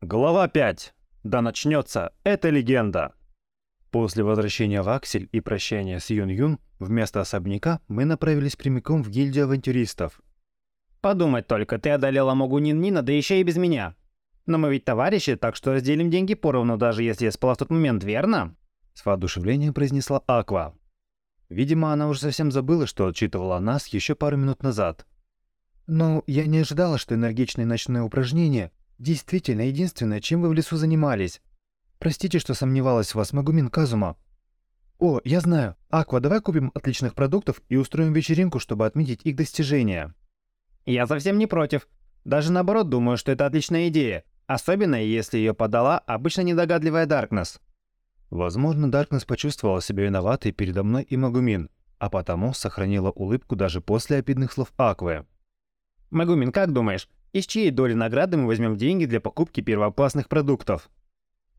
Глава 5. Да начнется эта легенда. После возвращения в Аксель и прощания с Юн-Юн, вместо особняка мы направились прямиком в гильдию авантюристов. Подумать только, ты одолела Могунин Нина, да еще и без меня. Но мы ведь товарищи, так что разделим деньги поровну, даже если я спала в тот момент, верно? С воодушевлением произнесла Аква. Видимо, она уже совсем забыла, что отчитывала нас еще пару минут назад. «Ну, я не ожидала, что энергичные ночные упражнения Действительно, единственное, чем вы в лесу занимались. Простите, что сомневалась в вас, Магумин Казума. О, я знаю. Аква, давай купим отличных продуктов и устроим вечеринку, чтобы отметить их достижения. Я совсем не против. Даже наоборот думаю, что это отличная идея. Особенно, если ее подала обычно недогадливая Даркнесс. Возможно, Даркнесс почувствовала себя виноватой передо мной и Магумин, а потому сохранила улыбку даже после обидных слов Аквы. Магумин, как думаешь, из чьей доли награды мы возьмем деньги для покупки первоопасных продуктов?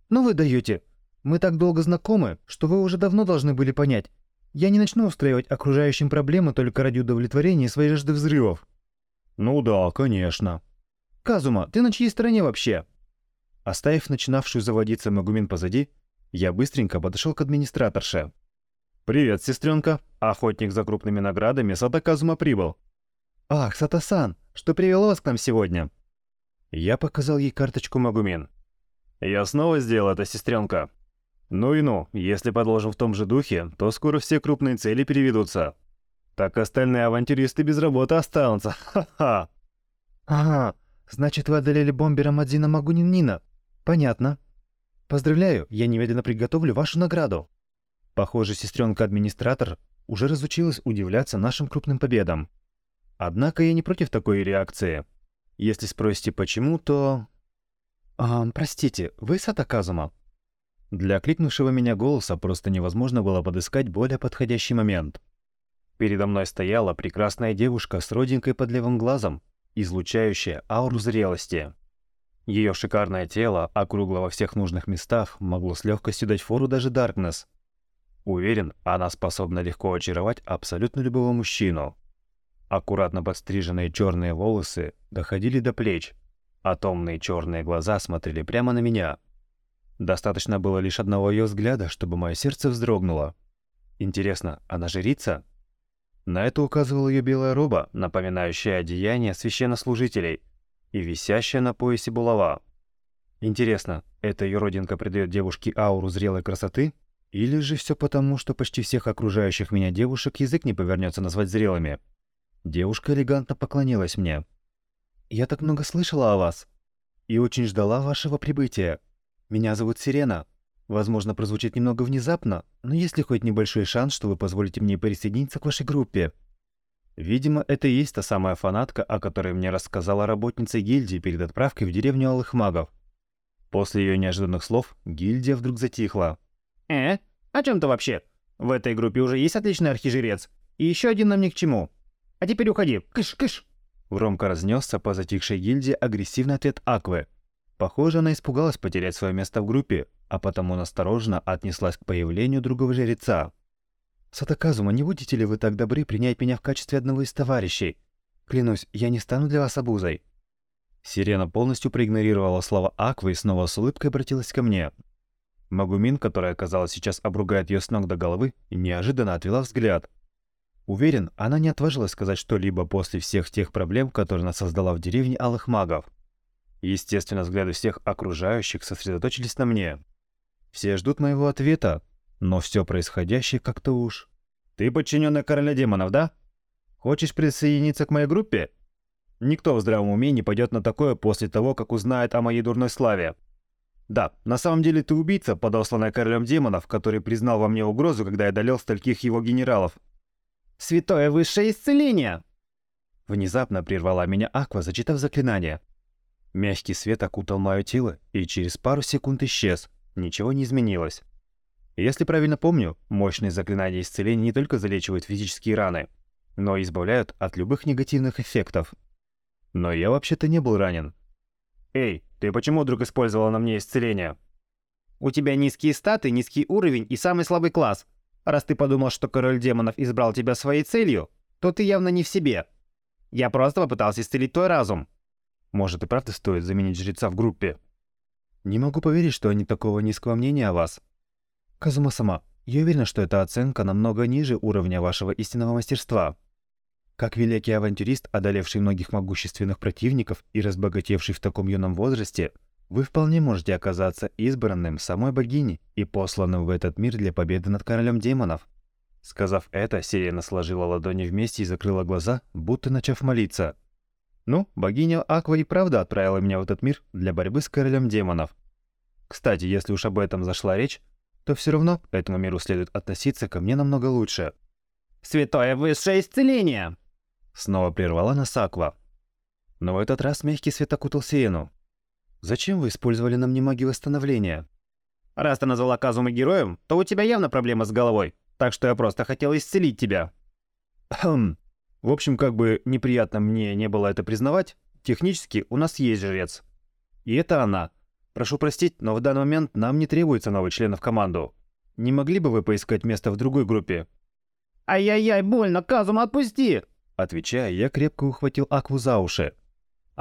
Ну вы даете. Мы так долго знакомы, что вы уже давно должны были понять. Я не начну устраивать окружающим проблемы только ради удовлетворения своей жажды взрывов. Ну да, конечно. Казума, ты на чьей стороне вообще? Оставив начинавшую заводиться Магумин позади, я быстренько подошел к администраторше. «Привет, сестренка. Охотник за крупными наградами Сата Казума прибыл». «Ах, Сатасан, что привело вас к нам сегодня?» Я показал ей карточку Магумин. «Я снова сделал это, сестренка. Ну и ну, если продолжим в том же духе, то скоро все крупные цели переведутся. Так остальные авантюристы без работы останутся. Ха-ха!» «Ага, значит, вы одолели бомбера Мадзина Магунинина. Понятно. Поздравляю, я немедленно приготовлю вашу награду». Похоже, сестренка-администратор уже разучилась удивляться нашим крупным победам. Однако я не против такой реакции. Если спросите почему, то... А, простите, вы Сатаказума? Для кликнувшего меня голоса просто невозможно было подыскать более подходящий момент. Передо мной стояла прекрасная девушка с родинкой под левым глазом, излучающая ауру зрелости. Ее шикарное тело, округло во всех нужных местах, могло с легкостью дать фору даже Даркнесс. Уверен, она способна легко очаровать абсолютно любого мужчину. Аккуратно подстриженные черные волосы доходили до плеч, а томные черные глаза смотрели прямо на меня. Достаточно было лишь одного ее взгляда, чтобы мое сердце вздрогнуло. Интересно, она жрица? На это указывала ее белая роба, напоминающая одеяние священнослужителей, и висящая на поясе булава. Интересно, эта ее родинка придает девушке ауру зрелой красоты? Или же все потому, что почти всех окружающих меня девушек язык не повернется назвать зрелыми? Девушка элегантно поклонилась мне. «Я так много слышала о вас и очень ждала вашего прибытия. Меня зовут Сирена. Возможно, прозвучит немного внезапно, но есть ли хоть небольшой шанс, что вы позволите мне присоединиться к вашей группе?» Видимо, это и есть та самая фанатка, о которой мне рассказала работница гильдии перед отправкой в деревню Алых Магов. После ее неожиданных слов гильдия вдруг затихла. «Э? О чем ты вообще? В этой группе уже есть отличный архижрец, и еще один нам ни к чему. А теперь уходи. Кыш, кыш!» Громко разнесся по затихшей гильдии агрессивный ответ Аквы. Похоже, она испугалась потерять свое место в группе, а потому настороженно отнеслась к появлению другого жреца. «Сатаказума, не будете ли вы так добры принять меня в качестве одного из товарищей? Клянусь, я не стану для вас обузой». Сирена полностью проигнорировала слова Аквы и снова с улыбкой обратилась ко мне. Магумин, которая, казалось, сейчас обругает ее с ног до головы, неожиданно отвела взгляд, Уверен, она не отважилась сказать что-либо после всех тех проблем, которые она создала в деревне Алых Магов. Естественно, взгляды всех окружающих сосредоточились на мне. Все ждут моего ответа, но все происходящее как-то уж... «Ты подчиненный короля демонов, да? Хочешь присоединиться к моей группе?» Никто в здравом уме не пойдет на такое после того, как узнает о моей дурной славе. Да, на самом деле ты убийца, подосланный королем демонов, который признал во мне угрозу, когда я одолел стольких его генералов. Святое высшее исцеление!» Внезапно прервала меня Аква, зачитав заклинание. Мягкий свет окутал мое тело и через пару секунд исчез. Ничего не изменилось. Если правильно помню, мощные заклинания исцеления не только залечивают физические раны, но и избавляют от любых негативных эффектов. Но я вообще-то не был ранен. «Эй, ты почему вдруг использовала на мне исцеление?» «У тебя низкие статы, низкий уровень и самый слабый класс. Раз ты подумал, что король демонов избрал тебя своей целью, то ты явно не в себе. Я просто попытался исцелить твой разум. Может и правда стоит заменить жреца в группе? Не могу поверить, что они такого низкого мнения о вас. Казума-сама, я уверена, что эта оценка намного ниже уровня вашего истинного мастерства. Как великий авантюрист, одолевший многих могущественных противников и разбогатевший в таком юном возрасте, вы вполне можете оказаться избранным самой богиней и посланным в этот мир для победы над королем демонов. Сказав это, Сирена сложила ладони вместе и закрыла глаза, будто начав молиться. Ну, богиня Аква и правда отправила меня в этот мир для борьбы с королем демонов. Кстати, если уж об этом зашла речь, то все равно к этому миру следует относиться ко мне намного лучше. «Святое высшее исцеление!» Снова прервала нас Аква. Но в этот раз мягкий свет окутал Сиену. «Зачем вы использовали на мне магию восстановления?» «Раз ты назвала Казумы героем, то у тебя явно проблема с головой, так что я просто хотел исцелить тебя». Хм. В общем, как бы неприятно мне не было это признавать, технически у нас есть жрец. И это она. Прошу простить, но в данный момент нам не требуется новый член в команду. Не могли бы вы поискать место в другой группе? «Ай-яй-яй, больно, Казума, отпусти!» Отвечая, я крепко ухватил Акву за уши.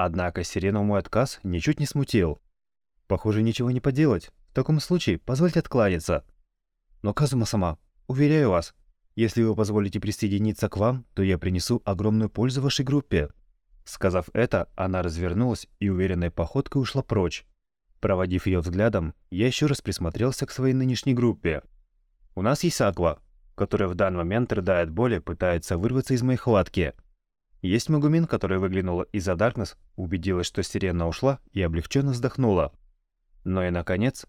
Однако Сирену мой отказ ничуть не смутил. Похоже, ничего не поделать. В таком случае позвольте откланяться. Но Казума сама, уверяю вас, если вы позволите присоединиться к вам, то я принесу огромную пользу вашей группе. Сказав это, она развернулась и уверенной походкой ушла прочь. Проводив ее взглядом, я еще раз присмотрелся к своей нынешней группе. У нас есть Аква, которая в данный момент рыдает боли, пытается вырваться из моей хватки. Есть Магумин, которая выглянула из-за Даркнесс, убедилась, что сирена ушла и облегченно вздохнула. Ну и, наконец,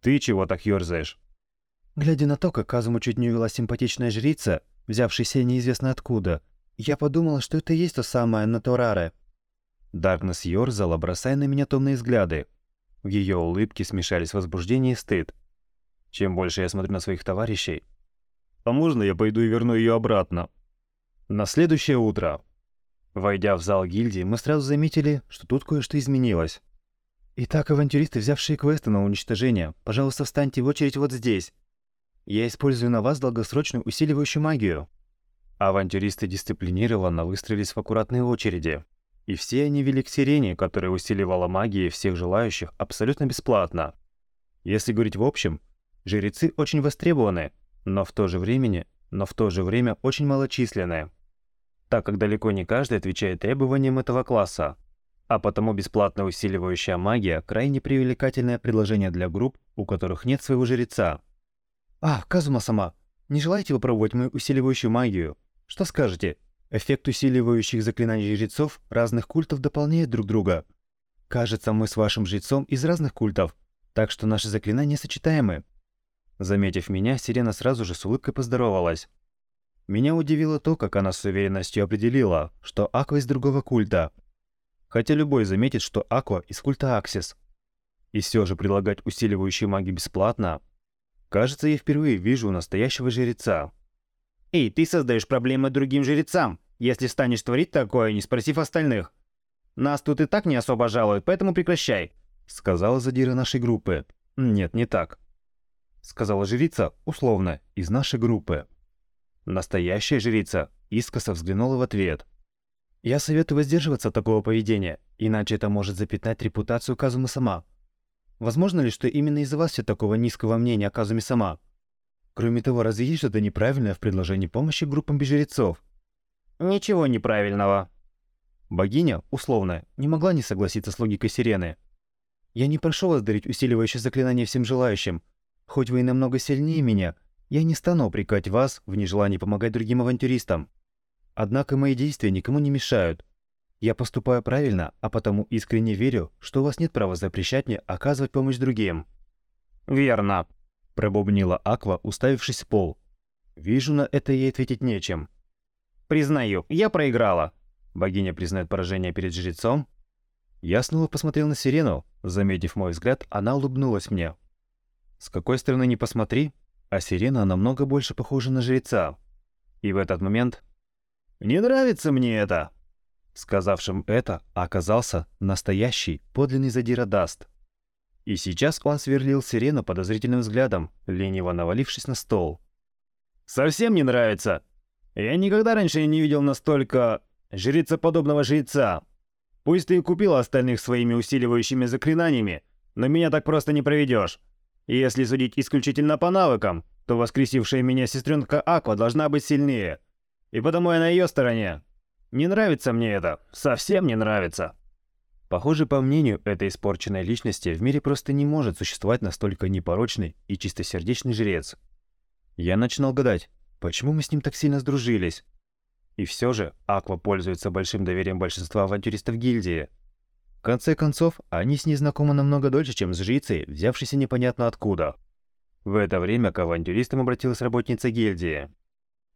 ты чего так ёрзаешь? Глядя на то, как Казуму чуть не увела симпатичная жрица, взявшаяся неизвестно откуда, я подумала, что это и есть то самое Натураре. Даркнесс ёрзала, бросая на меня томные взгляды. В ее улыбке смешались возбуждение и стыд. Чем больше я смотрю на своих товарищей... А можно я пойду и верну ее обратно? На следующее утро Войдя в зал гильдии, мы сразу заметили, что тут кое-что изменилось. «Итак, авантюристы, взявшие квесты на уничтожение, пожалуйста, встаньте в очередь вот здесь. Я использую на вас долгосрочную усиливающую магию». Авантюристы дисциплинированно выстроились в аккуратные очереди. И все они вели к сирене, которая усиливала магией всех желающих абсолютно бесплатно. Если говорить в общем, жрецы очень востребованы, но в то же времени, но в то же время очень малочисленные так как далеко не каждый отвечает требованиям этого класса. А потому бесплатная усиливающая магия – крайне привлекательное предложение для групп, у которых нет своего жреца. «А, Казума-сама, не желаете попробовать мою усиливающую магию? Что скажете? Эффект усиливающих заклинаний жрецов разных культов дополняет друг друга. Кажется, мы с вашим жрецом из разных культов, так что наши заклинания сочетаемы». Заметив меня, Сирена сразу же с улыбкой поздоровалась. Меня удивило то, как она с уверенностью определила, что Аква из другого культа. Хотя любой заметит, что Аква из культа Аксис. И все же предлагать усиливающую магию бесплатно. Кажется, я впервые вижу настоящего жреца. «Эй, ты создаешь проблемы другим жрецам, если станешь творить такое, не спросив остальных. Нас тут и так не особо жалуют, поэтому прекращай», — сказала задира нашей группы. «Нет, не так», — сказала жрица, условно, из нашей группы. Настоящая жрица искоса взглянула в ответ. «Я советую воздерживаться от такого поведения, иначе это может запятнать репутацию Казумы сама. Возможно ли, что именно из-за вас все такого низкого мнения о Казуме сама? Кроме того, разве есть что-то неправильное в предложении помощи группам без жрецов?» «Ничего неправильного». Богиня, условно, не могла не согласиться с логикой сирены. «Я не прошу вас дарить усиливающее заклинание всем желающим. Хоть вы и намного сильнее меня, я не стану упрекать вас в нежелании помогать другим авантюристам. Однако мои действия никому не мешают. Я поступаю правильно, а потому искренне верю, что у вас нет права запрещать мне оказывать помощь другим». «Верно», – пробубнила Аква, уставившись в пол. «Вижу, на это ей ответить нечем». «Признаю, я проиграла». Богиня признает поражение перед жрецом. Я снова посмотрел на Сирену. Заметив мой взгляд, она улыбнулась мне. «С какой стороны не посмотри, а сирена намного больше похожа на жреца. И в этот момент «Не нравится мне это!» Сказавшим это оказался настоящий, подлинный задира Даст. И сейчас он сверлил сирену подозрительным взглядом, лениво навалившись на стол. «Совсем не нравится! Я никогда раньше не видел настолько... жрецеподобного жреца. Пусть ты и купил остальных своими усиливающими заклинаниями, Но меня так просто не проведешь. Если судить исключительно по навыкам, то воскресившая меня сестренка Аква должна быть сильнее. И потому я на ее стороне. Не нравится мне это. Совсем не нравится. Похоже, по мнению этой испорченной личности, в мире просто не может существовать настолько непорочный и чистосердечный жрец. Я начинал гадать, почему мы с ним так сильно сдружились. И все же Аква пользуется большим доверием большинства авантюристов гильдии. Конце концов, они с ней знакомы намного дольше, чем с жрицей, взявшейся непонятно откуда. В это время к авантюристам обратилась работница гильдии.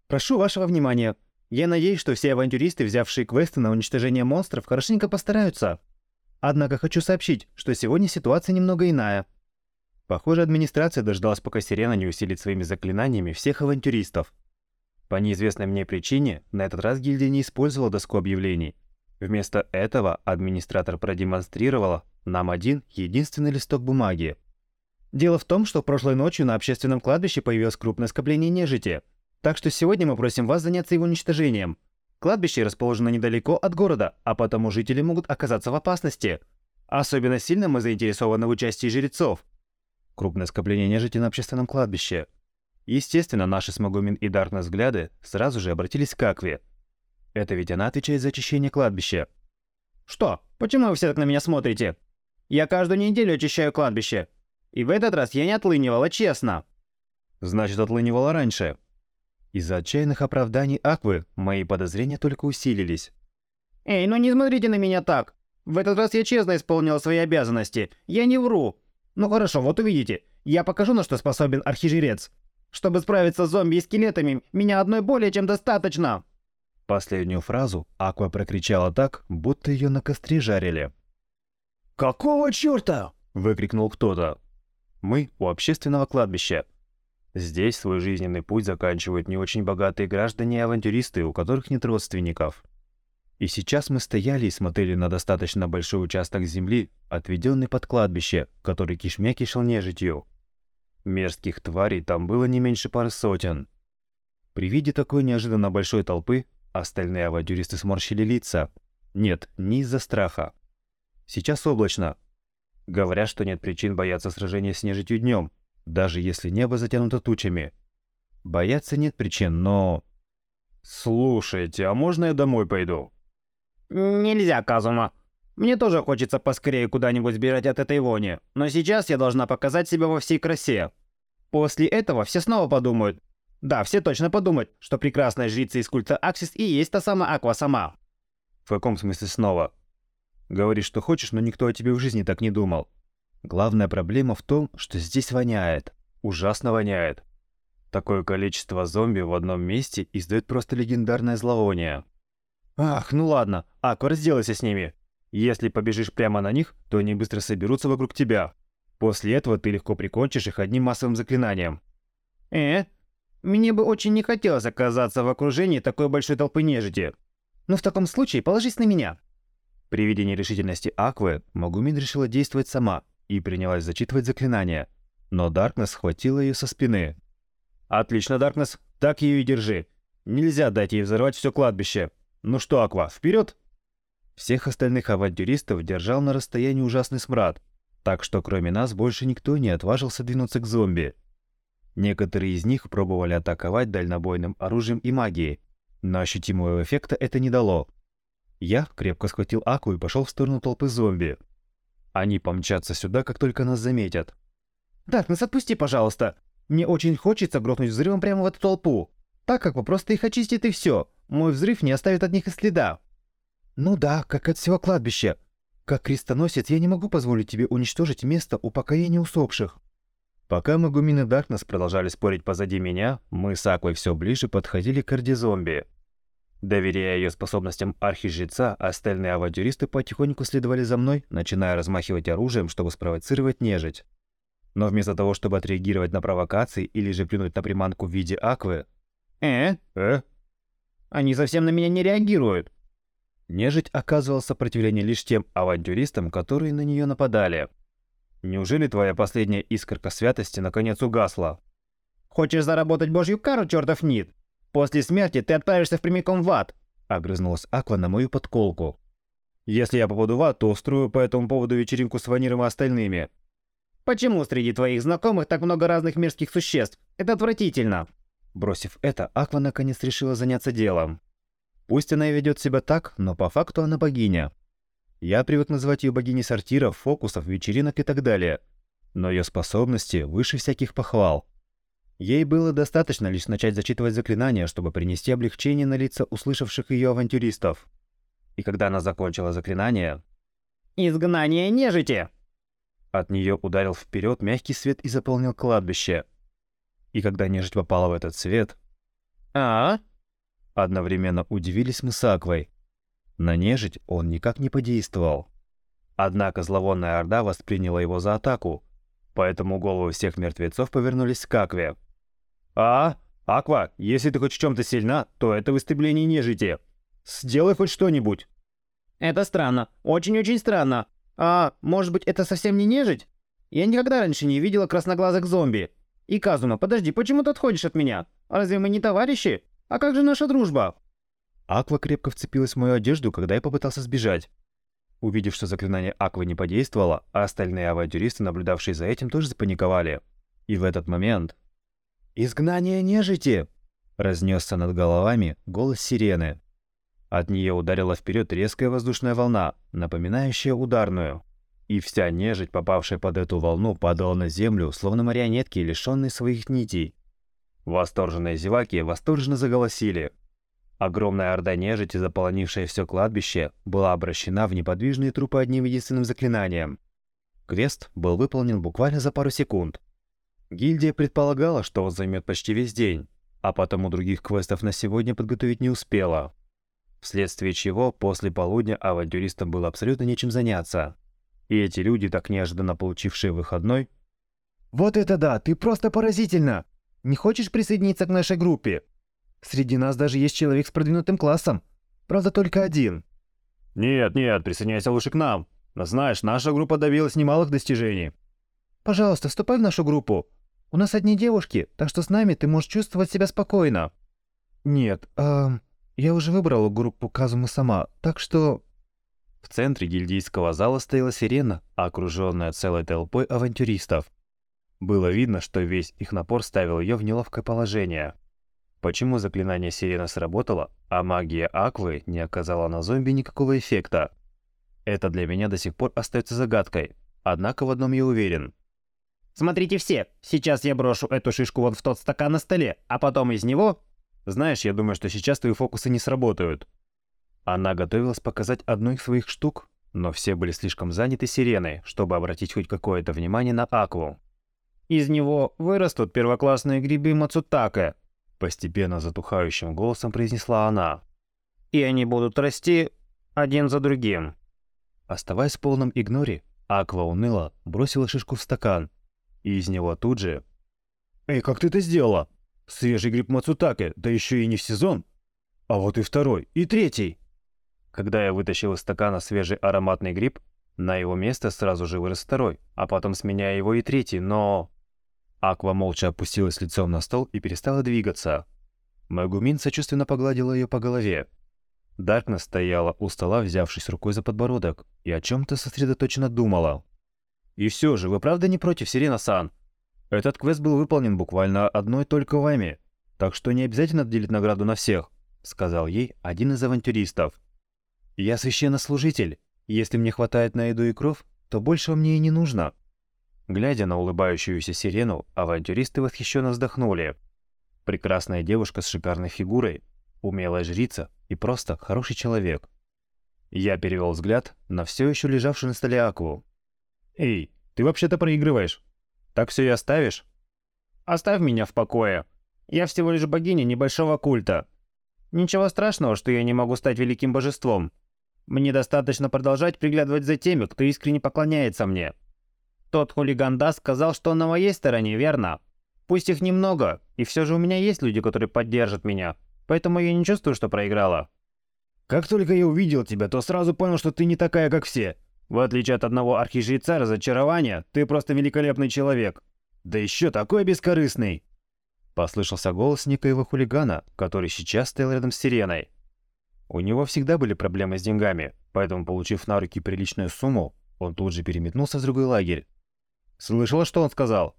«Прошу вашего внимания. Я надеюсь, что все авантюристы, взявшие квесты на уничтожение монстров, хорошенько постараются. Однако хочу сообщить, что сегодня ситуация немного иная». Похоже, администрация дождалась, пока Сирена не усилит своими заклинаниями всех авантюристов. По неизвестной мне причине, на этот раз гильдия не использовала доску объявлений. Вместо этого администратор продемонстрировала нам один единственный листок бумаги. Дело в том, что прошлой ночью на общественном кладбище появилось крупное скопление нежити. Так что сегодня мы просим вас заняться его уничтожением. Кладбище расположено недалеко от города, а потому жители могут оказаться в опасности. Особенно сильно мы заинтересованы в участии жрецов. Крупное скопление нежити на общественном кладбище. Естественно, наши с Магумин и Даркнесс взгляды сразу же обратились к Акве. Это ведь она отвечает за очищение кладбища. «Что? Почему вы все так на меня смотрите? Я каждую неделю очищаю кладбище. И в этот раз я не отлынивала, честно». «Значит, отлынивала раньше». Из-за отчаянных оправданий Аквы мои подозрения только усилились. «Эй, ну не смотрите на меня так! В этот раз я честно исполнила свои обязанности. Я не вру. Ну хорошо, вот увидите. Я покажу, на что способен архижрец. Чтобы справиться с зомби и скелетами, меня одной более чем достаточно!» Последнюю фразу Аква прокричала так, будто ее на костре жарили. «Какого чёрта?» – выкрикнул кто-то. Мы у общественного кладбища. Здесь свой жизненный путь заканчивают не очень богатые граждане и авантюристы, у которых нет родственников. И сейчас мы стояли и смотрели на достаточно большой участок земли, отведенный под кладбище, который кишмя кишел нежитью. Мерзких тварей там было не меньше пары сотен. При виде такой неожиданно большой толпы остальные авантюристы сморщили лица. Нет, не из-за страха. Сейчас облачно. Говорят, что нет причин бояться сражения с нежитью днем, даже если небо затянуто тучами. Бояться нет причин, но... «Слушайте, а можно я домой пойду?» «Нельзя, Казума. Мне тоже хочется поскорее куда-нибудь сбежать от этой вони, но сейчас я должна показать себя во всей красе. После этого все снова подумают. Да, все точно подумают, что прекрасная жрица из культа Аксис и есть та самая Аква сама». «В каком смысле снова?» «Говоришь, что хочешь, но никто о тебе в жизни так не думал. Главная проблема в том, что здесь воняет. Ужасно воняет. Такое количество зомби в одном месте издает просто легендарное зловоние. Ах, ну ладно, Аква, разделайся с ними. Если побежишь прямо на них, то они быстро соберутся вокруг тебя. После этого ты легко прикончишь их одним массовым заклинанием. Э? Мне бы очень не хотелось оказаться в окружении такой большой толпы нежити. Но в таком случае положись на меня. При виде нерешительности Аквы, Магумин решила действовать сама и принялась зачитывать заклинание. Но Даркнесс схватила ее со спины. «Отлично, Даркнесс, так ее и держи. Нельзя дать ей взорвать все кладбище. Ну что, Аква, вперед!» Всех остальных авантюристов держал на расстоянии ужасный смрад, так что кроме нас больше никто не отважился двинуться к зомби. Некоторые из них пробовали атаковать дальнобойным оружием и магией, но ощутимого эффекта это не дало. Я крепко схватил Аку и пошел в сторону толпы зомби. Они помчатся сюда, как только нас заметят. «Даркнесс, отпусти, пожалуйста. Мне очень хочется грохнуть взрывом прямо в эту толпу. Так как просто их очистит и все. Мой взрыв не оставит от них и следа». «Ну да, как от всего кладбища. Как крестоносец я не могу позволить тебе уничтожить место упокоения усопших». Пока Магумин и Даркнесс продолжали спорить позади меня, мы с Аквой все ближе подходили к орде-зомби. Доверяя ее способностям архижреца, остальные авантюристы потихоньку следовали за мной, начиная размахивать оружием, чтобы спровоцировать нежить. Но вместо того, чтобы отреагировать на провокации или же плюнуть на приманку в виде аквы... «Э? Э? Они совсем на меня не реагируют!» Нежить оказывала сопротивление лишь тем авантюристам, которые на нее нападали. Неужели твоя последняя искорка святости наконец угасла? Хочешь заработать божью кару, чертов нит? После смерти ты отправишься в прямиком в ад!» Огрызнулась Аква на мою подколку. «Если я попаду в ад, то устрою по этому поводу вечеринку с Ваниром и остальными. Почему среди твоих знакомых так много разных мерзких существ? Это отвратительно. Бросив это, Аква наконец решила заняться делом. Пусть она и ведет себя так, но по факту она богиня. Я привык называть ее богиней сортиров, фокусов, вечеринок и так далее. Но ее способности выше всяких похвал. Ей было достаточно лишь начать зачитывать заклинания, чтобы принести облегчение на лица услышавших ее авантюристов. И когда она закончила заклинание... «Изгнание нежити!» От нее ударил вперед мягкий свет и заполнил кладбище. И когда нежить попала в этот свет... «А?» Одновременно удивились мы с Аквой. На нежить он никак не подействовал. Однако зловонная орда восприняла его за атаку, поэтому головы всех мертвецов повернулись к Акве. «А, Аква, если ты хоть в чем-то сильна, то это в истреблении нежити. Сделай хоть что-нибудь». «Это странно. Очень-очень странно. А, может быть, это совсем не нежить? Я никогда раньше не видела красноглазых зомби. И Казума, подожди, почему ты отходишь от меня? Разве мы не товарищи? А как же наша дружба?» Аква крепко вцепилась в мою одежду, когда я попытался сбежать. Увидев, что заклинание Аквы не подействовало, а остальные авантюристы, наблюдавшие за этим, тоже запаниковали. И в этот момент «Изгнание нежити!» Разнесся над головами голос сирены. От нее ударила вперед резкая воздушная волна, напоминающая ударную. И вся нежить, попавшая под эту волну, падала на землю, словно марионетки, лишенные своих нитей. Восторженные зеваки восторженно заголосили. Огромная орда нежити, заполонившая все кладбище, была обращена в неподвижные трупы одним единственным заклинанием. Квест был выполнен буквально за пару секунд. Гильдия предполагала, что он займет почти весь день, а потому других квестов на сегодня подготовить не успела. Вследствие чего после полудня авантюристам было абсолютно нечем заняться. И эти люди, так неожиданно получившие выходной... «Вот это да! Ты просто поразительно! Не хочешь присоединиться к нашей группе? Среди нас даже есть человек с продвинутым классом. Правда, только один». «Нет, нет, присоединяйся лучше к нам. Знаешь, наша группа добилась немалых достижений». «Пожалуйста, вступай в нашу группу. У нас одни девушки, так что с нами ты можешь чувствовать себя спокойно». «Нет, эм, я уже выбрала группу Казумы сама, так что...» В центре гильдийского зала стояла сирена, окруженная целой толпой авантюристов. Было видно, что весь их напор ставил ее в неловкое положение. Почему заклинание сирена сработало, а магия Аквы не оказала на зомби никакого эффекта? Это для меня до сих пор остается загадкой, однако в одном я уверен. Смотрите все, сейчас я брошу эту шишку вон в тот стакан на столе, а потом из него... Знаешь, я думаю, что сейчас твои фокусы не сработают. Она готовилась показать одну из своих штук, но все были слишком заняты сиреной, чтобы обратить хоть какое-то внимание на Акву. «Из него вырастут первоклассные грибы Мацутаке», постепенно затухающим голосом произнесла она. «И они будут расти один за другим». Оставаясь в полном игноре, Аква уныло бросила шишку в стакан и из него тут же... «Эй, как ты это сделала? Свежий гриб Мацутаке, да еще и не в сезон. А вот и второй, и третий!» Когда я вытащил из стакана свежий ароматный гриб, на его место сразу же вырос второй, а потом сменяя его и третий, но... Аква молча опустилась лицом на стол и перестала двигаться. Магумин сочувственно погладила ее по голове. Даркнесс стояла у стола, взявшись рукой за подбородок, и о чем-то сосредоточенно думала. И все же, вы правда не против, Сирена-сан? Этот квест был выполнен буквально одной только вами, так что не обязательно делить награду на всех, сказал ей один из авантюристов. Я священнослужитель. Если мне хватает на еду и кров, то больше мне и не нужно. Глядя на улыбающуюся сирену, авантюристы восхищенно вздохнули. Прекрасная девушка с шикарной фигурой, умелая жрица и просто хороший человек. Я перевел взгляд на все еще лежавшую на столе Акву. «Эй, ты вообще-то проигрываешь. Так все и оставишь?» «Оставь меня в покое. Я всего лишь богиня небольшого культа. Ничего страшного, что я не могу стать великим божеством. Мне достаточно продолжать приглядывать за теми, кто искренне поклоняется мне. Тот хулиган Да сказал, что он на моей стороне, верно? Пусть их немного, и все же у меня есть люди, которые поддержат меня, поэтому я не чувствую, что проиграла». «Как только я увидел тебя, то сразу понял, что ты не такая, как все. В отличие от одного архижреца разочарования, ты просто великолепный человек. Да еще такой бескорыстный!» Послышался голос некоего хулигана, который сейчас стоял рядом с сиреной. У него всегда были проблемы с деньгами, поэтому, получив на руки приличную сумму, он тут же переметнулся в другой лагерь. Слышала, что он сказал?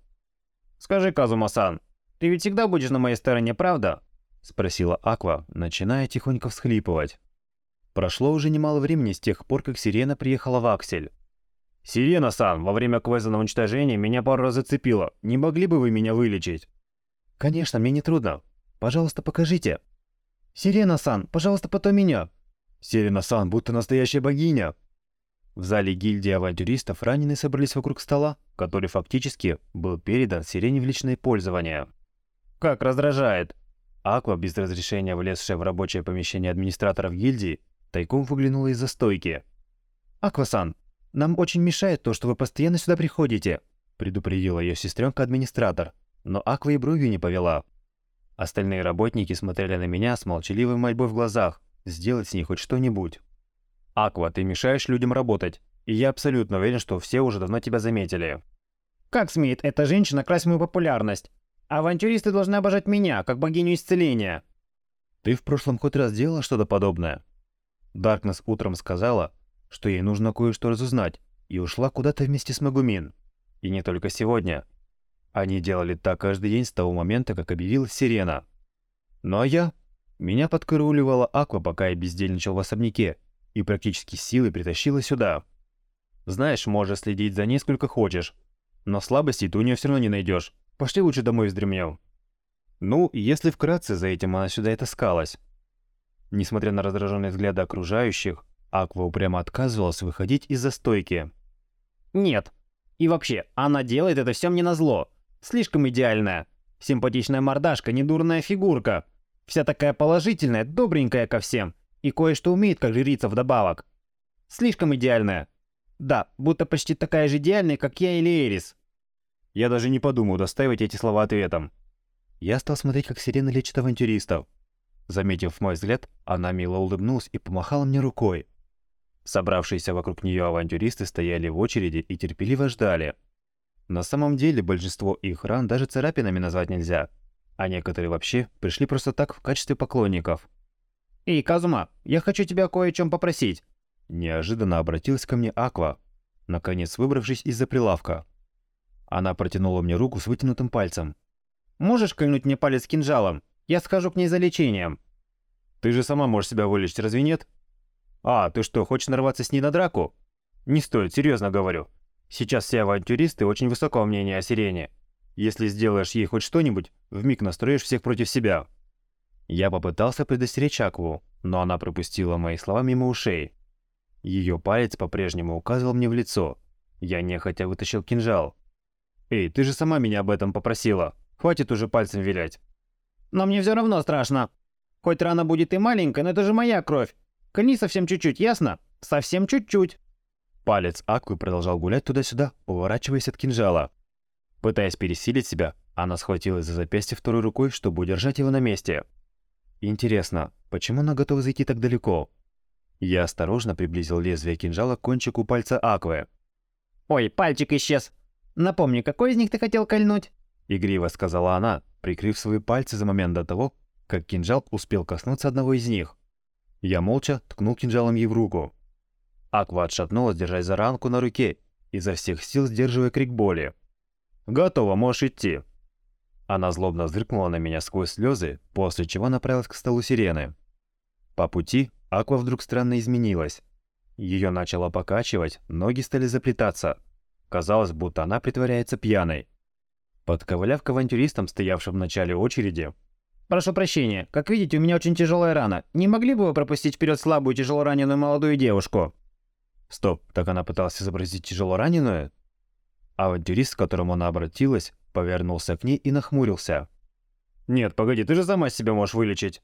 Скажи, Казума-сан, ты ведь всегда будешь на моей стороне, правда? Спросила Аква, начиная тихонько всхлипывать. Прошло уже немало времени с тех пор, как Сирена приехала в Аксель. «Сирена-сан, во время квеста на уничтожение меня пару раз зацепило. Не могли бы вы меня вылечить?» «Конечно, мне не трудно. Пожалуйста, покажите». «Сирена-сан, пожалуйста, потом меня». «Сирена-сан, будто настоящая богиня». В зале гильдии авантюристов раненые собрались вокруг стола, который фактически был передан Сирене в личное пользование. «Как раздражает!» Аква, без разрешения влезшая в рабочее помещение администраторов гильдии, тайком выглянула из-за стойки. «Аква-сан, нам очень мешает то, что вы постоянно сюда приходите», предупредила ее сестренка-администратор, но Аква и бровью не повела. Остальные работники смотрели на меня с молчаливой мольбой в глазах, сделать с ней хоть что-нибудь. «Аква, ты мешаешь людям работать, и я абсолютно уверен, что все уже давно тебя заметили». «Как смеет эта женщина красть мою популярность? Авантюристы должны обожать меня, как богиню исцеления». «Ты в прошлом хоть раз делала что-то подобное?» Даркнесс утром сказала, что ей нужно кое-что разузнать, и ушла куда-то вместе с Магумин. И не только сегодня. Они делали так каждый день с того момента, как объявилась сирена. Ну а я? Меня подкарауливала Аква, пока я бездельничал в особняке, и практически силой притащила сюда. Знаешь, можешь следить за ней сколько хочешь, но слабостей ты у нее все равно не найдешь. Пошли лучше домой вздремнем. Ну, если вкратце, за этим она сюда и таскалась. Несмотря на раздраженные взгляды окружающих, Аква упрямо отказывалась выходить из-за стойки. «Нет. И вообще, она делает это все мне назло. Слишком идеальная. Симпатичная мордашка, недурная фигурка. Вся такая положительная, добренькая ко всем. И кое-что умеет, как жрица вдобавок. Слишком идеальная. Да, будто почти такая же идеальная, как я или Эрис. Я даже не подумал достаивать эти слова ответом. Я стал смотреть, как сирена лечит авантюристов. Заметив мой взгляд, она мило улыбнулась и помахала мне рукой. Собравшиеся вокруг нее авантюристы стояли в очереди и терпеливо ждали. На самом деле, большинство их ран даже царапинами назвать нельзя, а некоторые вообще пришли просто так в качестве поклонников. «Эй, Казума, я хочу тебя кое о чем попросить». Неожиданно обратилась ко мне Аква, наконец выбравшись из-за прилавка. Она протянула мне руку с вытянутым пальцем. «Можешь кольнуть мне палец кинжалом? Я схожу к ней за лечением». «Ты же сама можешь себя вылечить, разве нет?» «А, ты что, хочешь нарваться с ней на драку?» «Не стоит, серьезно говорю. Сейчас все авантюристы очень высокого мнения о Сирене. Если сделаешь ей хоть что-нибудь, вмиг настроишь всех против себя». Я попытался предостеречь Акву, но она пропустила мои слова мимо ушей. Ее палец по-прежнему указывал мне в лицо. Я нехотя вытащил кинжал. «Эй, ты же сама меня об этом попросила. Хватит уже пальцем вилять». Но мне все равно страшно. Хоть рана будет и маленькая, но это же моя кровь. Кольни совсем чуть-чуть, ясно? Совсем чуть-чуть. Палец Аквы продолжал гулять туда-сюда, поворачиваясь от кинжала. Пытаясь пересилить себя, она схватилась за запястье второй рукой, чтобы удержать его на месте. Интересно, почему она готова зайти так далеко? Я осторожно приблизил лезвие кинжала к кончику пальца Аквы. «Ой, пальчик исчез. Напомни, какой из них ты хотел кольнуть?» Игриво сказала она, прикрыв свои пальцы за момент до того, как кинжал успел коснуться одного из них. Я молча ткнул кинжалом ей в руку. Аква отшатнулась, держась за ранку на руке, изо всех сил сдерживая крик боли. «Готово, можешь идти». Она злобно зыркнула на меня сквозь слезы, после чего направилась к столу сирены. По пути Аква вдруг странно изменилась. Ее начало покачивать, ноги стали заплетаться. Казалось, будто она притворяется пьяной. Подковыляв к авантюристам, стоявшим в начале очереди. «Прошу прощения, как видите, у меня очень тяжелая рана. Не могли бы вы пропустить вперед слабую тяжелораненую молодую девушку?» Стоп, так она пыталась изобразить тяжелораненую? Авантюрист, к которому она обратилась, повернулся к ней и нахмурился. «Нет, погоди, ты же сама себя можешь вылечить».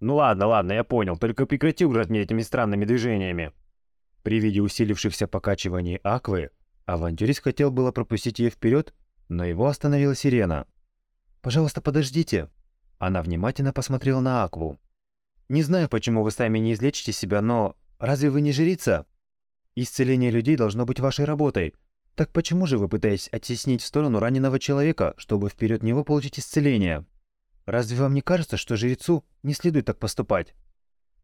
«Ну ладно, ладно, я понял, только прекрати угрожать мне этими странными движениями». При виде усилившихся покачиваний Аквы, авантюрист хотел было пропустить ее вперед, но его остановила сирена. «Пожалуйста, подождите». Она внимательно посмотрела на Акву. «Не знаю, почему вы сами не излечите себя, но разве вы не жрица? Исцеление людей должно быть вашей работой. Так почему же вы пытаетесь оттеснить в сторону раненого человека, чтобы вперед него получить исцеление? Разве вам не кажется, что жрецу не следует так поступать?»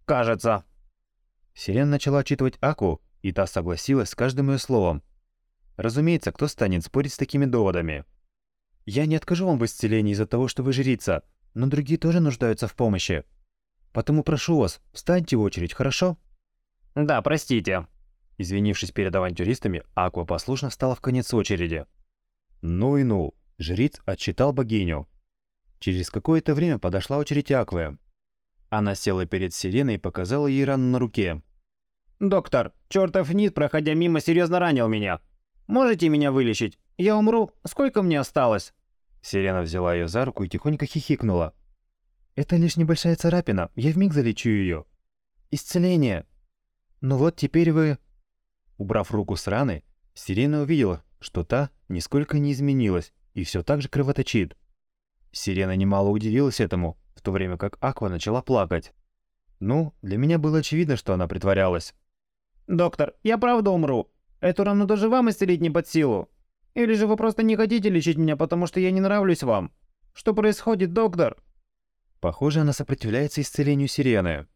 «Кажется». Сирена начала отчитывать Аку, и та согласилась с каждым ее словом, Разумеется, кто станет спорить с такими доводами? Я не откажу вам в исцелении из-за того, что вы жрица, но другие тоже нуждаются в помощи. Потому прошу вас, встаньте в очередь, хорошо? Да, простите. Извинившись перед авантюристами, Аква послушно встала в конец очереди. Ну и ну, жриц отчитал богиню. Через какое-то время подошла очередь Аквы. Она села перед Сиреной и показала ей рану на руке. «Доктор, чертов нит, проходя мимо, серьезно ранил меня. Можете меня вылечить? Я умру. Сколько мне осталось?» Сирена взяла ее за руку и тихонько хихикнула. «Это лишь небольшая царапина, я вмиг залечу ее. Исцеление. Ну вот теперь вы...» Убрав руку с раны, Сирена увидела, что та нисколько не изменилась и все так же кровоточит. Сирена немало удивилась этому, в то время как Аква начала плакать. Ну, для меня было очевидно, что она притворялась. «Доктор, я правда умру. Эту рану даже вам исцелить не под силу. Или же вы просто не хотите лечить меня, потому что я не нравлюсь вам? Что происходит, доктор?» Похоже, она сопротивляется исцелению Сирены.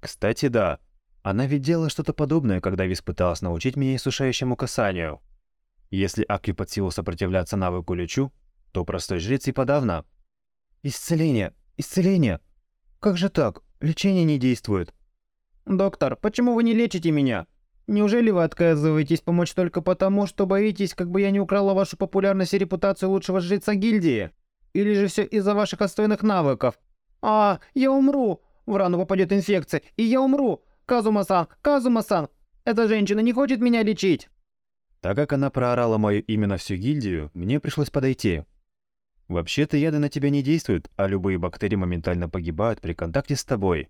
Кстати, да. Она ведь делала что-то подобное, когда Вис пыталась научить меня иссушающему касанию. Если Акви под силу сопротивляться навыку лечу, то простой жрец и подавно. «Исцеление! Исцеление! Как же так? Лечение не действует!» «Доктор, почему вы не лечите меня? Неужели вы отказываетесь помочь только потому, что боитесь, как бы я не украла вашу популярность и репутацию лучшего жреца гильдии? Или же все из-за ваших отстойных навыков? А, я умру! В рану попадет инфекция, и я умру! Казума-сан, Казума-сан! Эта женщина не хочет меня лечить!» Так как она проорала мое имя на всю гильдию, мне пришлось подойти. Вообще-то яды на тебя не действуют, а любые бактерии моментально погибают при контакте с тобой.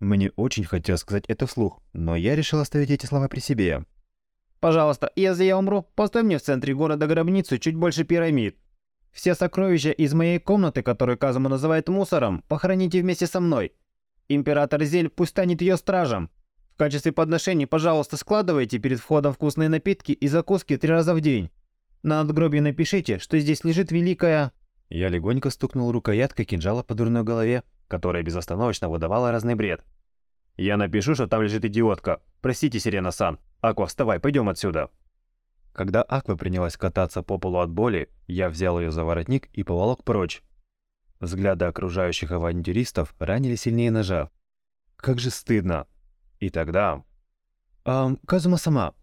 Мне очень хотелось сказать это вслух, но я решил оставить эти слова при себе. «Пожалуйста, если я умру, постой мне в центре города гробницу чуть больше пирамид. Все сокровища из моей комнаты, которую Казума называет мусором, похороните вместе со мной. Император Зель пусть станет ее стражем. В качестве подношений, пожалуйста, складывайте перед входом вкусные напитки и закуски три раза в день. На надгробии напишите, что здесь лежит великая...» Я легонько стукнул рукояткой кинжала по дурной голове, которая безостановочно выдавала разный бред. «Я напишу, что там лежит идиотка. Простите, Сирена-сан. Аква, вставай, пойдем отсюда». Когда Аква принялась кататься по полу от боли, я взял ее за воротник и поволок прочь. Взгляды окружающих авантюристов ранили сильнее ножа. Как же стыдно. И тогда... «Эм, Казума-сама,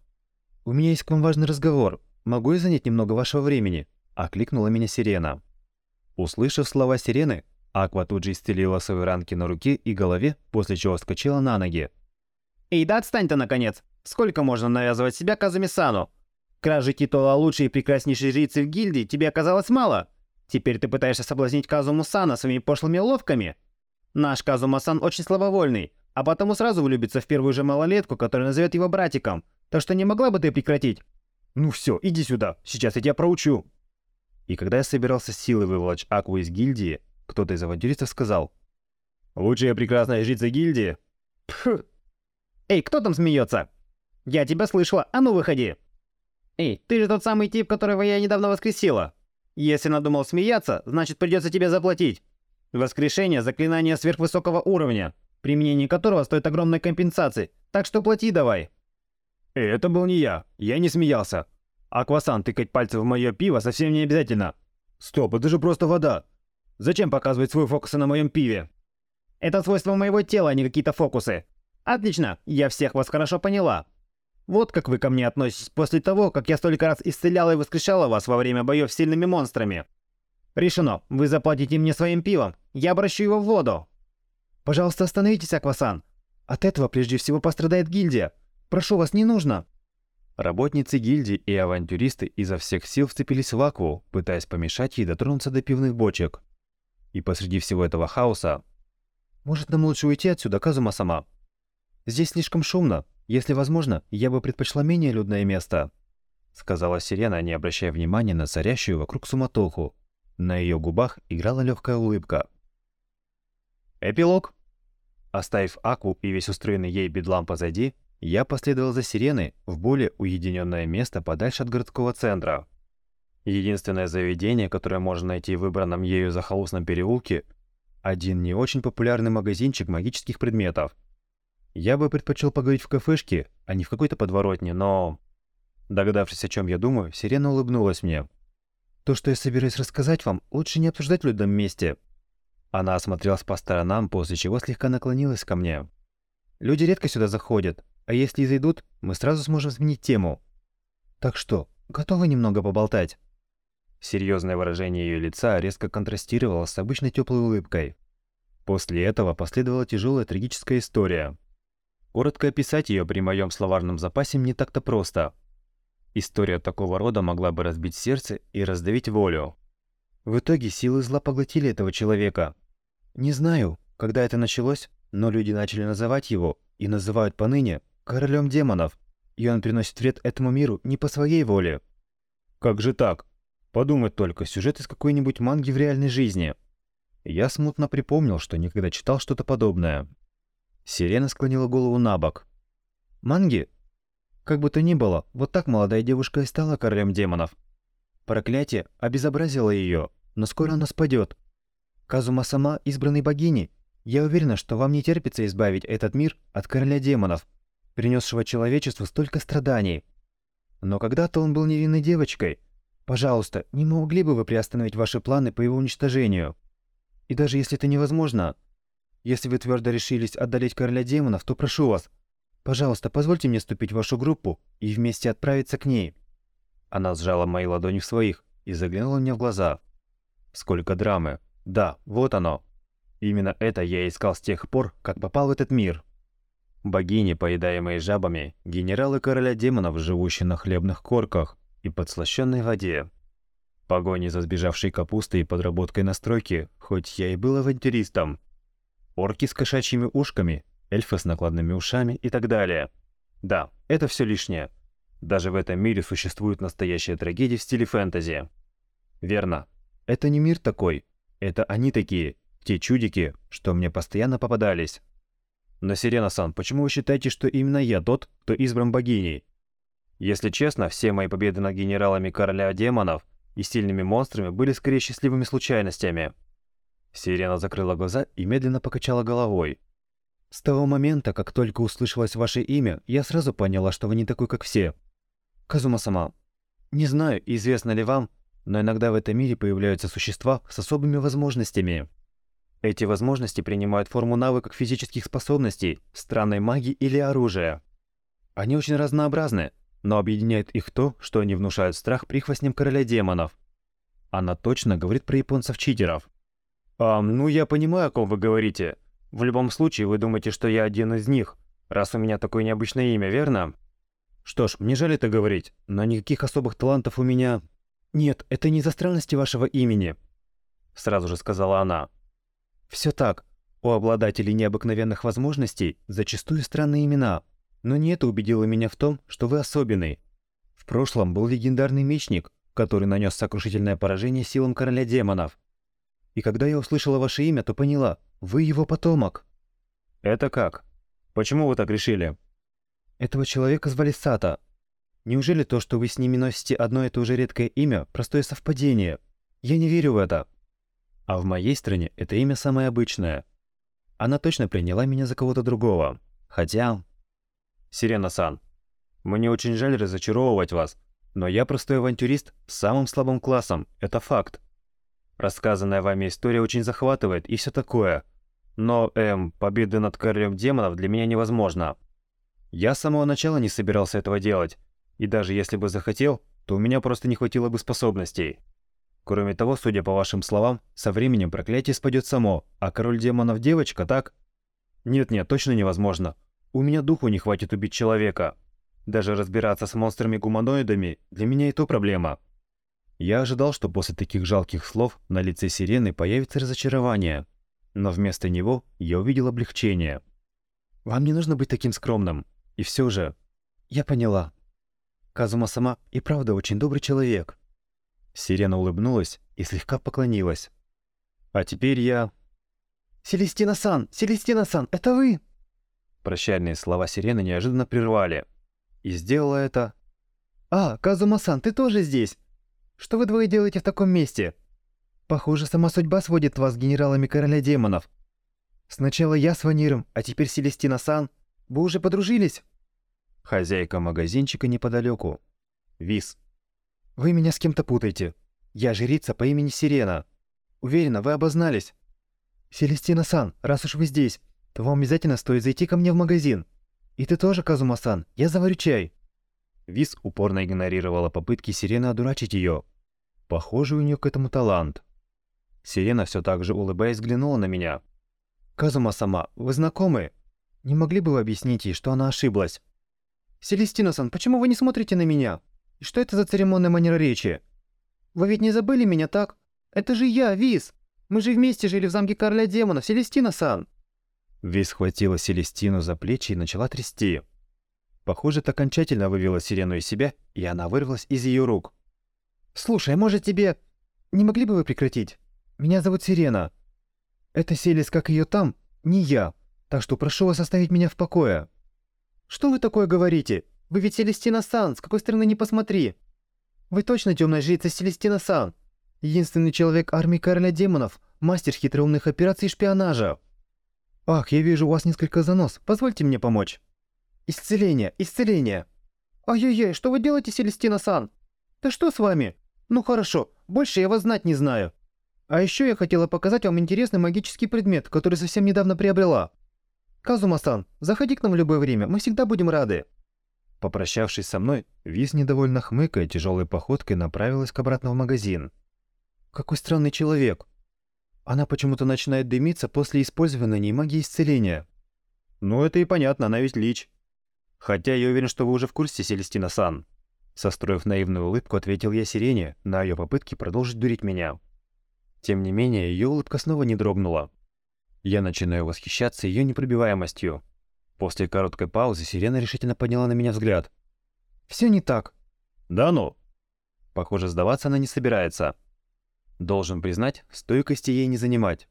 у меня есть к вам важный разговор. Могу я занять немного вашего времени?» — окликнула меня Сирена. Услышав слова Сирены, Аква тут же исцелила свои ранки на руке и голове, после чего вскочила на ноги. «Эй, да отстань ты, наконец! Сколько можно навязывать себя Казуми-сану? Кражи титула лучшей и прекраснейшей жрицы в гильдии тебе оказалось мало? Теперь ты пытаешься соблазнить Казуму-сана своими пошлыми уловками? Наш Казума-сан очень слабовольный, а потому сразу влюбится в первую же малолетку, которая назовет его братиком. Так что не могла бы ты прекратить? Ну все, иди сюда, сейчас я тебя проучу. И когда я собирался силой выволочь Акву из гильдии, кто-то из авантюристов сказал. «Лучшая прекрасная жрица гильдии?» Пф. «Эй, кто там смеется? Я тебя слышала, а ну выходи!» «Эй, ты же тот самый тип, которого я недавно воскресила. Если надумал смеяться, значит придется тебе заплатить. Воскрешение – заклинание сверхвысокого уровня, применение которого стоит огромной компенсации, так что плати давай». Эй, это был не я, я не смеялся. Аквасан, тыкать пальцы в мое пиво совсем не обязательно. Стоп, это же просто вода. Зачем показывать свой фокусы на моем пиве? Это свойство моего тела, а не какие-то фокусы. Отлично, я всех вас хорошо поняла. Вот как вы ко мне относитесь после того, как я столько раз исцеляла и воскрешала вас во время боев с сильными монстрами. Решено, вы заплатите мне своим пивом, я обращу его в воду. Пожалуйста, остановитесь, Аквасан. От этого прежде всего пострадает гильдия. Прошу вас, не нужно. Работницы гильдии и авантюристы изо всех сил вцепились в Акву, пытаясь помешать ей дотронуться до пивных бочек. И посреди всего этого хаоса... «Может, нам лучше уйти отсюда, Казума сама? Здесь слишком шумно. Если возможно, я бы предпочла менее людное место», — сказала Сирена, не обращая внимания на царящую вокруг суматоху. На ее губах играла легкая улыбка. Эпилог. Оставив Аку и весь устроенный ей бедлам позади, я последовал за Сиреной в более уединенное место подальше от городского центра. Единственное заведение, которое можно найти в выбранном ею захолустном переулке, один не очень популярный магазинчик магических предметов. Я бы предпочел поговорить в кафешке, а не в какой-то подворотне, но... Догадавшись, о чем я думаю, Сирена улыбнулась мне. «То, что я собираюсь рассказать вам, лучше не обсуждать в людном месте». Она осмотрелась по сторонам, после чего слегка наклонилась ко мне. «Люди редко сюда заходят, а если и зайдут, мы сразу сможем сменить тему. Так что, готовы немного поболтать?» Серьезное выражение ее лица резко контрастировало с обычной теплой улыбкой. После этого последовала тяжелая трагическая история. Коротко описать ее при моем словарном запасе не так-то просто. История такого рода могла бы разбить сердце и раздавить волю. В итоге силы зла поглотили этого человека. Не знаю, когда это началось, но люди начали называть его, и называют поныне, королем демонов. И он приносит вред этому миру не по своей воле. Как же так? Подумать только, сюжет из какой-нибудь манги в реальной жизни. Я смутно припомнил, что никогда читал что-то подобное. Сирена склонила голову на бок. «Манги? Как бы то ни было, вот так молодая девушка и стала королем демонов. Проклятие обезобразило ее, но скоро оно спадет. Казума сама избранной богини. Я уверена, что вам не терпится избавить этот мир от короля демонов, принесшего человечеству столько страданий. Но когда-то он был невинной девочкой. Пожалуйста, не могли бы вы приостановить ваши планы по его уничтожению? И даже если это невозможно, если вы твердо решились одолеть короля демонов, то прошу вас, пожалуйста, позвольте мне вступить в вашу группу и вместе отправиться к ней». Она сжала мои ладони в своих и заглянула мне в глаза. «Сколько драмы! Да, вот оно! Именно это я искал с тех пор, как попал в этот мир». Богини, поедаемые жабами, генералы короля демонов, живущие на хлебных корках и подслащенной воде. Погони за сбежавшей капустой и подработкой на стройке, хоть я и был авантюристом, орки с кошачьими ушками, эльфы с накладными ушами и так далее. Да, это все лишнее. Даже в этом мире существует настоящая трагедия в стиле фэнтези. Верно. Это не мир такой. Это они такие, те чудики, что мне постоянно попадались. Но, Сирена-сан, почему вы считаете, что именно я тот, кто избран богиней? Если честно, все мои победы над генералами короля демонов и сильными монстрами были скорее счастливыми случайностями. Сирена закрыла глаза и медленно покачала головой. «С того момента, как только услышалось ваше имя, я сразу поняла, что вы не такой, как все. Казума-сама, не знаю, известно ли вам, но иногда в этом мире появляются существа с особыми возможностями. Эти возможности принимают форму навыков физических способностей, странной магии или оружия. Они очень разнообразны, но объединяет их то, что они внушают страх прихвостням короля демонов. Она точно говорит про японцев-читеров. «А, ну я понимаю, о ком вы говорите. В любом случае, вы думаете, что я один из них, раз у меня такое необычное имя, верно?» «Что ж, мне жаль это говорить, но никаких особых талантов у меня...» «Нет, это не за странности вашего имени», — сразу же сказала она. «Все так. У обладателей необыкновенных возможностей зачастую странные имена, но не это убедило меня в том, что вы особенный. В прошлом был легендарный мечник, который нанес сокрушительное поражение силам короля демонов. И когда я услышала ваше имя, то поняла, вы его потомок». «Это как? Почему вы так решили?» «Этого человека звали Сата. Неужели то, что вы с ними носите одно и то же редкое имя, простое совпадение? Я не верю в это». А в моей стране это имя самое обычное. Она точно приняла меня за кого-то другого. Хотя... Сирена-сан, мне очень жаль разочаровывать вас, но я простой авантюрист с самым слабым классом, это факт. Рассказанная вами история очень захватывает и все такое. Но, эм, победы над королем демонов для меня невозможно. Я с самого начала не собирался этого делать. И даже если бы захотел, то у меня просто не хватило бы способностей. Кроме того, судя по вашим словам, со временем проклятие спадет само, а король демонов девочка, так? Нет-нет, точно невозможно. У меня духу не хватит убить человека. Даже разбираться с монстрами-гуманоидами для меня и то проблема. Я ожидал, что после таких жалких слов на лице Сирены появится разочарование, но вместо него я увидел облегчение. «Вам не нужно быть таким скромным. И все же...» «Я поняла. Казума сама и правда очень добрый человек». Сирена улыбнулась и слегка поклонилась. «А теперь я...» «Селестина-сан! Селестина-сан, это вы!» Прощальные слова Сирены неожиданно прервали. И сделала это... «А, Казума-сан, ты тоже здесь! Что вы двое делаете в таком месте? Похоже, сама судьба сводит вас с генералами короля демонов. Сначала я с Ваниром, а теперь Селестина Сан. Вы уже подружились? Хозяйка магазинчика неподалеку. Вис. «Вы меня с кем-то путаете. Я жрица по имени Сирена. Уверена, вы обознались. Селестина-сан, раз уж вы здесь, то вам обязательно стоит зайти ко мне в магазин. И ты тоже, Казума-сан, я заварю чай». Вис упорно игнорировала попытки Сирены одурачить ее. Похоже, у нее к этому талант. Сирена все так же улыбаясь взглянула на меня. «Казума-сама, вы знакомы? Не могли бы вы объяснить ей, что она ошиблась?» «Селестина-сан, почему вы не смотрите на меня? И что это за церемонная манера речи? Вы ведь не забыли меня, так? Это же я, Вис! Мы же вместе жили в замке короля демонов, Селестина-сан!» Вис схватила Селестину за плечи и начала трясти. Похоже, это окончательно вывела Сирену из себя, и она вырвалась из ее рук. «Слушай, а может тебе... Не могли бы вы прекратить? Меня зовут Сирена. Это Селес, как ее там, не я, так что прошу вас оставить меня в покое». «Что вы такое говорите? Вы ведь Селестина Сан, с какой стороны не посмотри. Вы точно темная жрица Селестина Сан. Единственный человек армии короля демонов, мастер хитроумных операций и шпионажа. Ах, я вижу у вас несколько занос, позвольте мне помочь». «Исцеление, исцеление!» «Ай-яй-яй, что вы делаете, Селестина Сан? Да что с вами? Ну хорошо, больше я вас знать не знаю. А еще я хотела показать вам интересный магический предмет, который совсем недавно приобрела. Казума-сан, заходи к нам в любое время, мы всегда будем рады». Попрощавшись со мной, Виз недовольно хмыкая тяжелой походкой направилась к обратно в магазин. «Какой странный человек. Она почему-то начинает дымиться после использования ней магии исцеления». «Ну это и понятно, она ведь лич». «Хотя я уверен, что вы уже в курсе, Селестина-сан». Состроив наивную улыбку, ответил я Сирене на ее попытки продолжить дурить меня. Тем не менее, ее улыбка снова не дрогнула. Я начинаю восхищаться ее непробиваемостью. После короткой паузы Сирена решительно подняла на меня взгляд. «Все не так». «Да ну?» Похоже, сдаваться она не собирается. Должен признать, стойкости ей не занимать.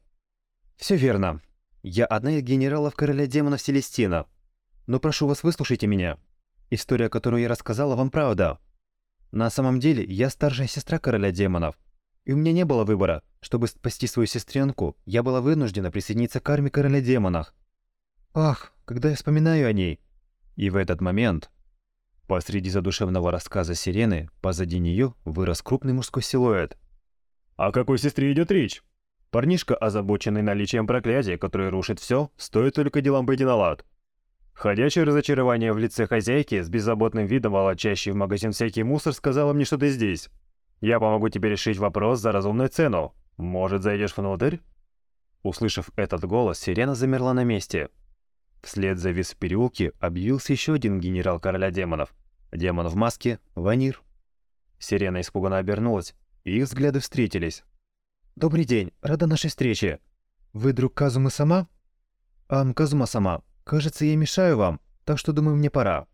«Все верно. Я одна из генералов короля демонов Селестина. Но прошу вас, выслушайте меня. История, которую я рассказала, вам правда. На самом деле, я старшая сестра короля демонов. И у меня не было выбора. Чтобы спасти свою сестренку, я была вынуждена присоединиться к армии короля демонов. Ах, когда я вспоминаю о ней. И в этот момент, посреди задушевного рассказа сирены, позади нее вырос крупный мужской силуэт. О какой сестре идет речь? Парнишка, озабоченный наличием проклятия, которое рушит все, стоит только делам пойти на лад. Ходячее разочарование в лице хозяйки с беззаботным видом, волочащей в магазин всякий мусор, сказала мне, что ты здесь. Я помогу тебе решить вопрос за разумную цену. Может, зайдешь внутрь?» Услышав этот голос, сирена замерла на месте. Вслед за вис в переулке объявился еще один генерал короля демонов. Демон в маске — Ванир. Сирена испуганно обернулась, и их взгляды встретились. «Добрый день, рада нашей встрече. Вы друг Казумы сама?» «Ам, Казума сама, кажется, я мешаю вам, так что думаю, мне пора».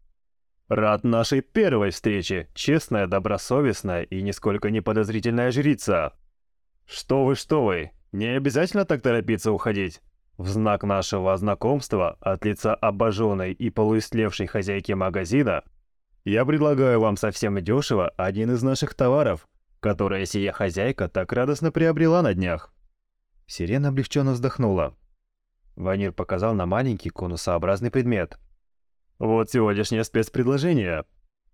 «Рад нашей первой встрече, честная, добросовестная и нисколько не подозрительная жрица!» «Что вы, что вы, не обязательно так торопиться уходить. В знак нашего знакомства от лица обожженной и полуистлевшей хозяйки магазина я предлагаю вам совсем дешево один из наших товаров, которые сия хозяйка так радостно приобрела на днях». Сирена облегченно вздохнула. Ванир показал на маленький конусообразный предмет – вот сегодняшнее спецпредложение.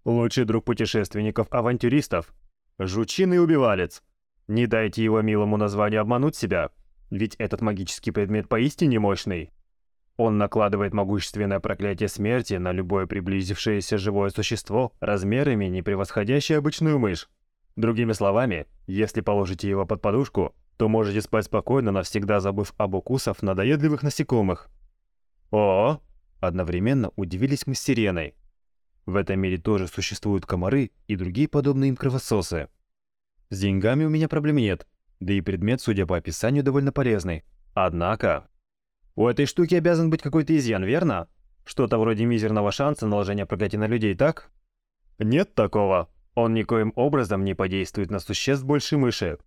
Лучший друг путешественников-авантюристов. Жучиный убивалец. Не дайте его милому названию обмануть себя, ведь этот магический предмет поистине мощный. Он накладывает могущественное проклятие смерти на любое приблизившееся живое существо размерами, не превосходящее обычную мышь. Другими словами, если положите его под подушку, то можете спать спокойно, навсегда забыв об укусах надоедливых насекомых. О, Одновременно удивились мы с Сиреной. В этом мире тоже существуют комары и другие подобные им кровососы. С деньгами у меня проблем нет, да и предмет, судя по описанию, довольно полезный. Однако... У этой штуки обязан быть какой-то изъян, верно? Что-то вроде мизерного шанса наложения проклятия на людей, так? Нет такого. Он никоим образом не подействует на существ больше мыши.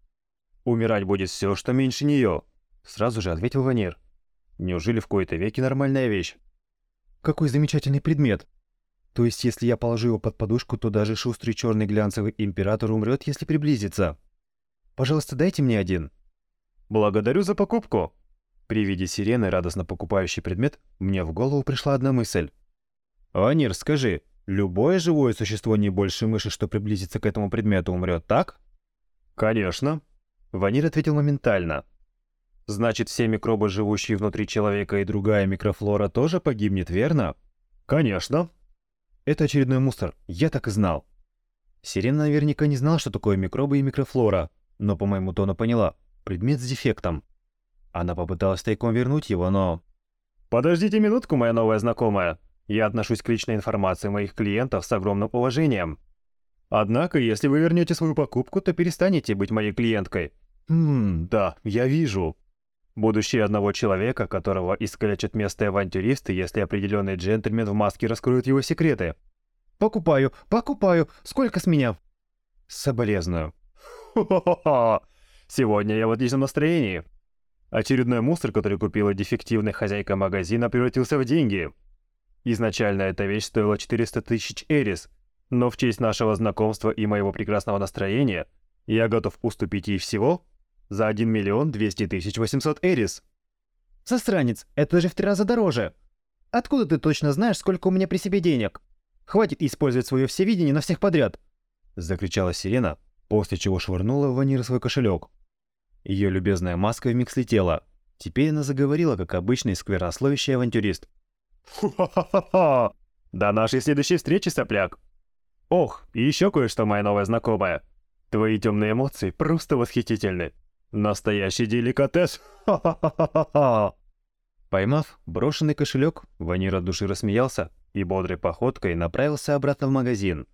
Умирать будет все, что меньше нее. Сразу же ответил Ванир. Неужели в кои-то веки нормальная вещь? Какой замечательный предмет. То есть, если я положу его под подушку, то даже шустрый черный глянцевый император умрет, если приблизится. Пожалуйста, дайте мне один. Благодарю за покупку. При виде сирены, радостно покупающей предмет, мне в голову пришла одна мысль. «Анир, скажи, Любое живое существо не больше мыши, что приблизится к этому предмету, умрет, так? Конечно. Ванир ответил моментально. Значит, все микробы, живущие внутри человека и другая микрофлора, тоже погибнет, верно? Конечно. Это очередной мусор, я так и знал. Сирена наверняка не знала, что такое микробы и микрофлора, но по моему тону поняла. Предмет с дефектом. Она попыталась тайком вернуть его, но... «Подождите минутку, моя новая знакомая. Я отношусь к личной информации моих клиентов с огромным уважением. Однако, если вы вернете свою покупку, то перестанете быть моей клиенткой. Хм, да, я вижу. Будущее одного человека, которого искалечат местные авантюристы, если определенный джентльмен в маске раскроет его секреты. Покупаю, покупаю. Сколько с меня? Соболезную. Хо-хо-хо. Сегодня я в отличном настроении. Очередной мусор, который купила дефективная хозяйка магазина, превратился в деньги. Изначально эта вещь стоила 400 тысяч эрис, но в честь нашего знакомства и моего прекрасного настроения я готов уступить ей всего за 1 миллион 200 тысяч 800 эрис. Засранец, это же в три раза дороже. Откуда ты точно знаешь, сколько у меня при себе денег? Хватит использовать свое всевидение на всех подряд. Закричала сирена, после чего швырнула в Ванир свой кошелек. Ее любезная маска вмиг слетела. Теперь она заговорила, как обычный сквернословящий авантюрист. Ху-ха-ха-ха! До нашей следующей встречи, сопляк! Ох, и еще кое-что, моя новая знакомая. Твои темные эмоции просто восхитительны. Настоящий деликатес! Поймав брошенный кошелек, Ванир от души рассмеялся и бодрой походкой направился обратно в магазин.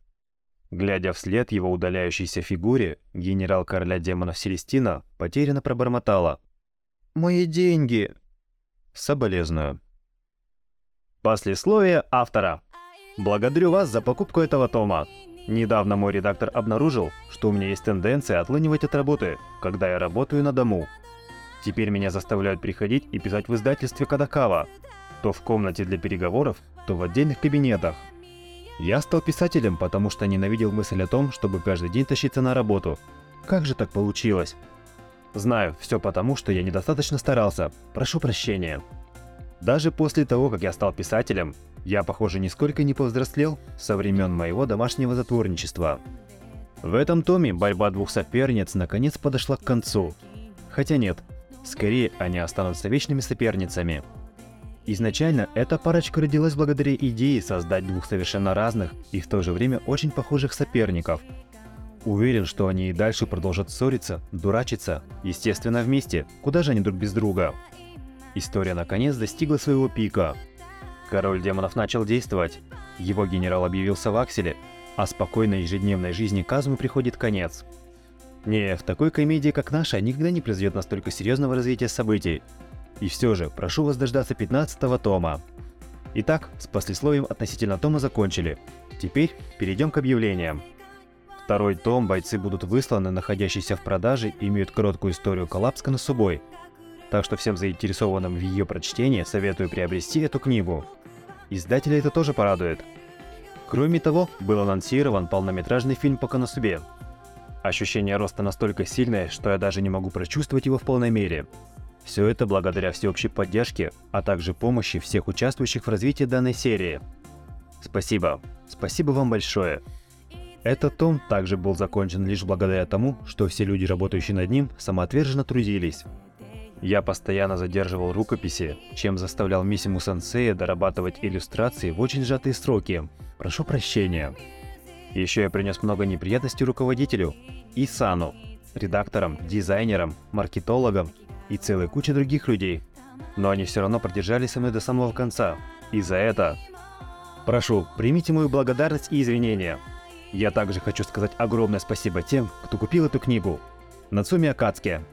Глядя вслед его удаляющейся фигуре, генерал короля демонов Селестина потерянно пробормотала. «Мои деньги!» «Соболезную». Послесловие автора. Благодарю вас за покупку этого тома. Недавно мой редактор обнаружил, что у меня есть тенденция отлынивать от работы, когда я работаю на дому. Теперь меня заставляют приходить и писать в издательстве Кадакава, то в комнате для переговоров, то в отдельных кабинетах. Я стал писателем, потому что ненавидел мысль о том, чтобы каждый день тащиться на работу. Как же так получилось? Знаю, все потому, что я недостаточно старался. Прошу прощения. Даже после того, как я стал писателем, я, похоже, нисколько не повзрослел со времен моего домашнего затворничества. В этом томе борьба двух соперниц наконец подошла к концу. Хотя нет, скорее они останутся вечными соперницами. Изначально эта парочка родилась благодаря идее создать двух совершенно разных и в то же время очень похожих соперников. Уверен, что они и дальше продолжат ссориться, дурачиться, естественно вместе, куда же они друг без друга. История наконец достигла своего пика. Король демонов начал действовать. Его генерал объявился в Акселе, а спокойной ежедневной жизни Казму приходит конец. Не, в такой комедии, как наша, никогда не произойдет настолько серьезного развития событий. И все же, прошу вас дождаться 15 тома. Итак, с послесловием относительно тома закончили. Теперь перейдем к объявлениям. Второй том бойцы будут высланы, находящиеся в продаже, имеют короткую историю коллапска на субой – так что всем заинтересованным в ее прочтении советую приобрести эту книгу. Издателя это тоже порадует. Кроме того, был анонсирован полнометражный фильм по Коносубе. Ощущение роста настолько сильное, что я даже не могу прочувствовать его в полной мере. Все это благодаря всеобщей поддержке, а также помощи всех участвующих в развитии данной серии. Спасибо. Спасибо вам большое. Этот том также был закончен лишь благодаря тому, что все люди, работающие над ним, самоотверженно трудились. Я постоянно задерживал рукописи, чем заставлял Миссиму Сенсея дорабатывать иллюстрации в очень сжатые сроки. Прошу прощения. Еще я принес много неприятностей руководителю, Исану, редакторам, дизайнерам, маркетологам и целой куче других людей. Но они все равно продержались со мной до самого конца. И за это... Прошу, примите мою благодарность и извинения. Я также хочу сказать огромное спасибо тем, кто купил эту книгу. Нацуми Акацки, в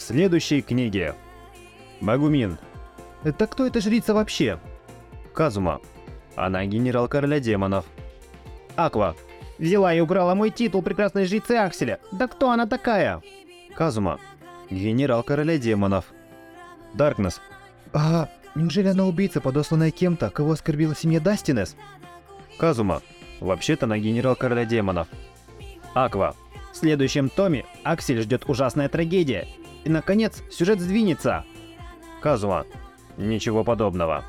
следующей книге. Магумин. Это кто эта жрица вообще? Казума. Она генерал короля демонов. Аква. Взяла и убрала мой титул прекрасной жрицы Акселя. Да кто она такая? Казума. Генерал короля демонов. Даркнесс. А, неужели она убийца, подосланная кем-то, кого оскорбила семья Дастинес? Казума. Вообще-то она генерал короля демонов. Аква. В следующем томе Аксель ждет ужасная трагедия, и, наконец, сюжет сдвинется. Казума. Ничего подобного.